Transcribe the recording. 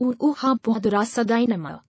un uha podra sadainama.